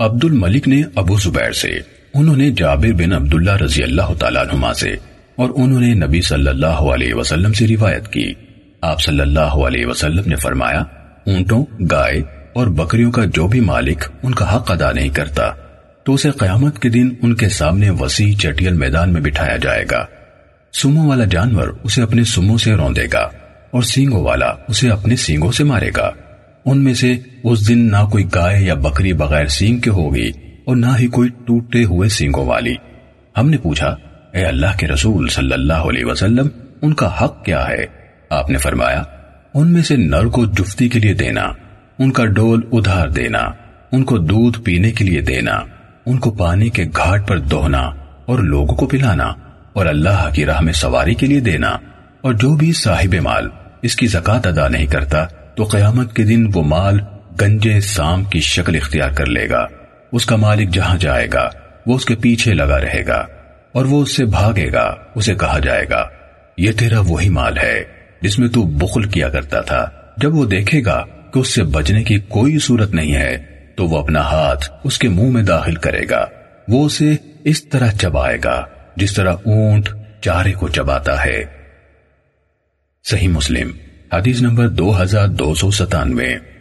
عبد الملک نے ابو زبیر سے، انہوں نے جابر بن عبداللہ رضی اللہ تعالیٰ عنہما سے، اور انہوں نے نبی صلی اللہ علیہ وسلم سے روایت کی۔ آپ صلی اللہ علیہ وسلم نے فرمایا، اونٹوں، گائے اور بکریوں کا جو بھی مالک ان کا حق ادا نہیں کرتا، تو اسے قیامت کے دن ان کے سامنے وسیع چٹیل میدان میں بٹھایا جائے گا۔ سمو والا جانور اسے اپنے سمو سے روندے گا، اور سینگوں والا اسے اپنے سینگوں سے مارے گا۔ ان میں سے اس دن نہ کوئی گائے یا بکری بغیر سینگ کے ہوگی اور نہ ہی کوئی ٹوٹے ہوئے سینگوں والی۔ ہم نے پوچھا، اے اللہ کے رسول صلی اللہ علیہ وسلم، ان کا حق کیا ہے؟ آپ نے فرمایا، ان میں سے نر کو جفتی کے لیے دینا، ان کا ڈول ادھار دینا، ان کو دودھ پینے کے لیے دینا، ان کو پانی کے گھاٹ پر دوہنا اور لوگوں کو پلانا اور اللہ کی راہ میں سواری کے لیے دینا اور جو بھی صاحب مال اس کی زکات ادا نہیں کرتا تو قیامت کے دن وہ مال گنجے سام کی شکل اختیار کر لے گا۔ اس کا مالک جہاں جائے گا، وہ اس کے پیچھے لگا رہے گا اور وہ اس سے بھاگے گا، اسے کہا جائے گا، یہ تیرا وہی مال ہے جس میں تو بخل کیا کرتا تھا۔ جب وہ دیکھے گا کہ اس سے بچنے کی کوئی صورت نہیں ہے، تو وہ اپنا ہاتھ اس کے منہ میں داخل کرے گا۔ وہ اسے اس طرح چبائے گا جس طرح اونٹ چارے کو چباتا ہے۔ صحیح مسلم۔ حدیث نمبر دو ہزار دو سو ستانوے۔